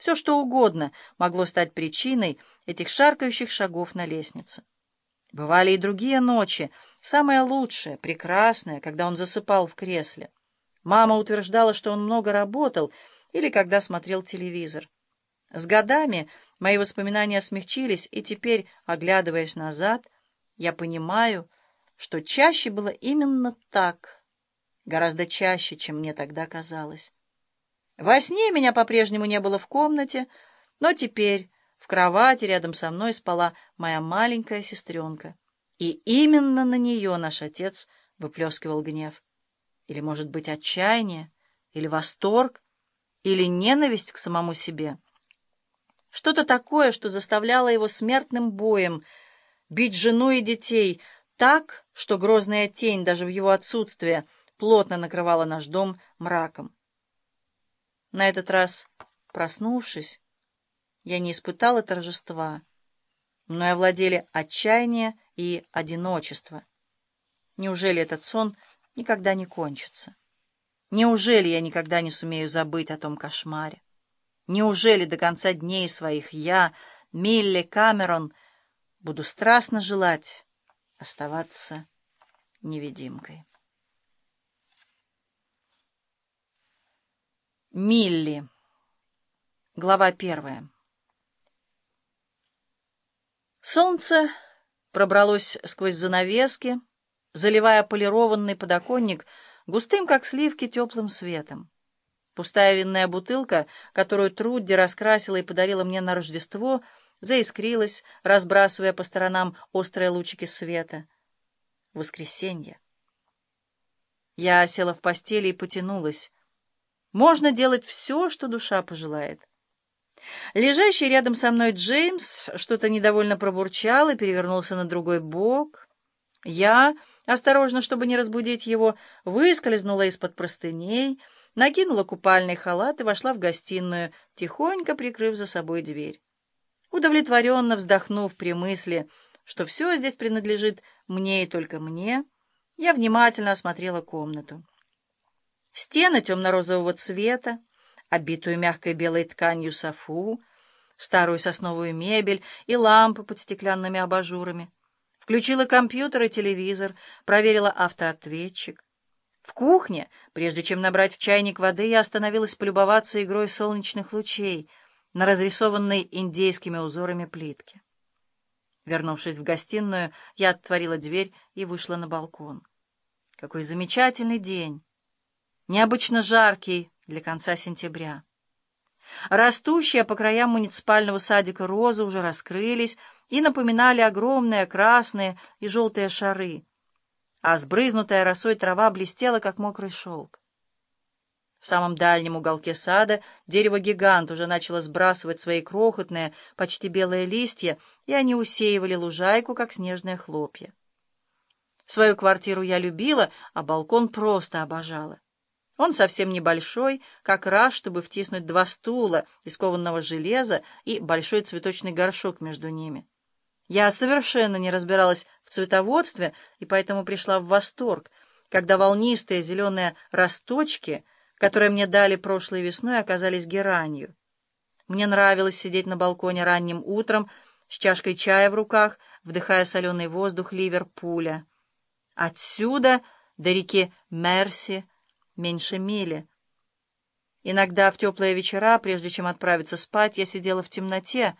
Все, что угодно могло стать причиной этих шаркающих шагов на лестнице. Бывали и другие ночи, самые лучшие, прекрасные, когда он засыпал в кресле. Мама утверждала, что он много работал или когда смотрел телевизор. С годами мои воспоминания смягчились, и теперь, оглядываясь назад, я понимаю, что чаще было именно так, гораздо чаще, чем мне тогда казалось. Во сне меня по-прежнему не было в комнате, но теперь в кровати рядом со мной спала моя маленькая сестренка. И именно на нее наш отец выплескивал гнев. Или, может быть, отчаяние, или восторг, или ненависть к самому себе. Что-то такое, что заставляло его смертным боем бить жену и детей так, что грозная тень даже в его отсутствие плотно накрывала наш дом мраком. На этот раз, проснувшись, я не испытала торжества, но и овладели отчаяние и одиночество. Неужели этот сон никогда не кончится? Неужели я никогда не сумею забыть о том кошмаре? Неужели до конца дней своих я, Милли Камерон, буду страстно желать оставаться невидимкой? Милли. Глава первая. Солнце пробралось сквозь занавески, заливая полированный подоконник густым, как сливки, теплым светом. Пустая винная бутылка, которую Трудди раскрасила и подарила мне на Рождество, заискрилась, разбрасывая по сторонам острые лучики света. Воскресенье. Я села в постели и потянулась. Можно делать все, что душа пожелает. Лежащий рядом со мной Джеймс что-то недовольно пробурчал и перевернулся на другой бок. Я, осторожно, чтобы не разбудить его, выскользнула из-под простыней, накинула купальный халат и вошла в гостиную, тихонько прикрыв за собой дверь. Удовлетворенно вздохнув при мысли, что все здесь принадлежит мне и только мне, я внимательно осмотрела комнату. Стены темно-розового цвета, обитую мягкой белой тканью софу, старую сосновую мебель и лампы под стеклянными абажурами. Включила компьютер и телевизор, проверила автоответчик. В кухне, прежде чем набрать в чайник воды, я остановилась полюбоваться игрой солнечных лучей на разрисованной индейскими узорами плитке. Вернувшись в гостиную, я отворила дверь и вышла на балкон. Какой замечательный день! Необычно жаркий, для конца сентября. Растущие по краям муниципального садика розы уже раскрылись и напоминали огромные красные и желтые шары, а сбрызнутая росой трава блестела, как мокрый шелк. В самом дальнем уголке сада дерево-гигант уже начало сбрасывать свои крохотные, почти белые листья, и они усеивали лужайку, как снежные хлопья. Свою квартиру я любила, а балкон просто обожала. Он совсем небольшой, как раз, чтобы втиснуть два стула из кованного железа и большой цветочный горшок между ними. Я совершенно не разбиралась в цветоводстве и поэтому пришла в восторг, когда волнистые зеленые росточки, которые мне дали прошлой весной, оказались геранью. Мне нравилось сидеть на балконе ранним утром с чашкой чая в руках, вдыхая соленый воздух Ливерпуля. Отсюда до реки Мерси, меньше мили. Иногда в теплые вечера, прежде чем отправиться спать, я сидела в темноте,